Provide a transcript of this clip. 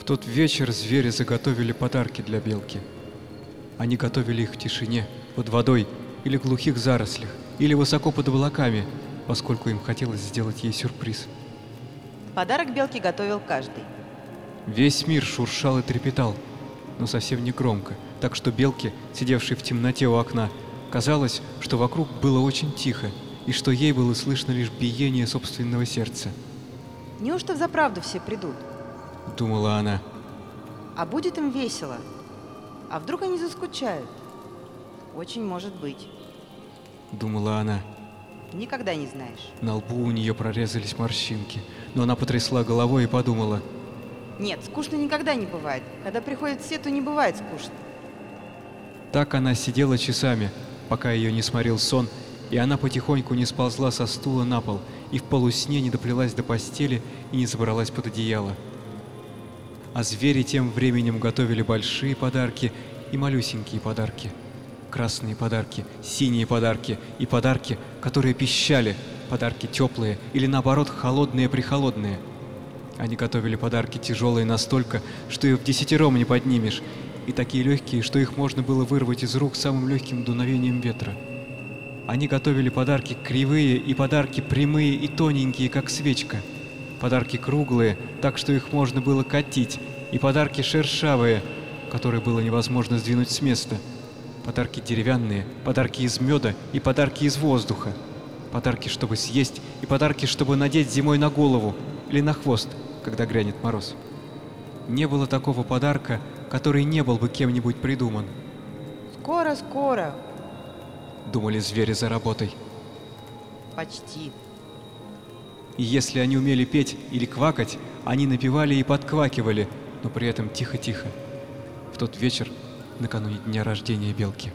В тот вечер звери заготовили подарки для белки. Они готовили их в тишине, под водой или в глухих зарослях, или высоко под облаками, поскольку им хотелось сделать ей сюрприз. Подарок белке готовил каждый. Весь мир шуршал и трепетал, но совсем не громко, так что белке, сидевшей в темноте у окна, казалось, что вокруг было очень тихо, и что ей было слышно лишь биение собственного сердца. Неужто взаправду все придут? Думала она. А будет им весело? А вдруг они заскучают? Очень может быть. Думала она. Никогда не знаешь. На лбу у нее прорезались морщинки, но она потрясла головой и подумала. Нет, скучно никогда не бывает. Когда приходит все, то не бывает скучно. Так она сидела часами, пока ее не сморил сон, и она потихоньку не сползла со стула на пол и в полусне не доплелась до постели и не забралась под одеяло. А звери тем временем готовили большие подарки и малюсенькие подарки. Красные подарки, синие подарки и подарки, которые пищали, подарки теплые или наоборот холодные-прихолодные. Они готовили подарки тяжелые настолько, что их в десятером не поднимешь, и такие легкие, что их можно было вырвать из рук самым легким дуновением ветра. Они готовили подарки кривые и подарки прямые и тоненькие, как свечка. Подарки круглые, так что их можно было катить, и подарки шершавые, которые было невозможно сдвинуть с места. Подарки деревянные, подарки из меда и подарки из воздуха. Подарки, чтобы съесть, и подарки, чтобы надеть зимой на голову или на хвост, когда грянет мороз. Не было такого подарка, который не был бы кем-нибудь придуман. Скоро, скоро. Думали звери за работой. Почти. И если они умели петь или квакать, они напевали и подквакивали, но при этом тихо-тихо. В тот вечер, накануне дня рождения белки.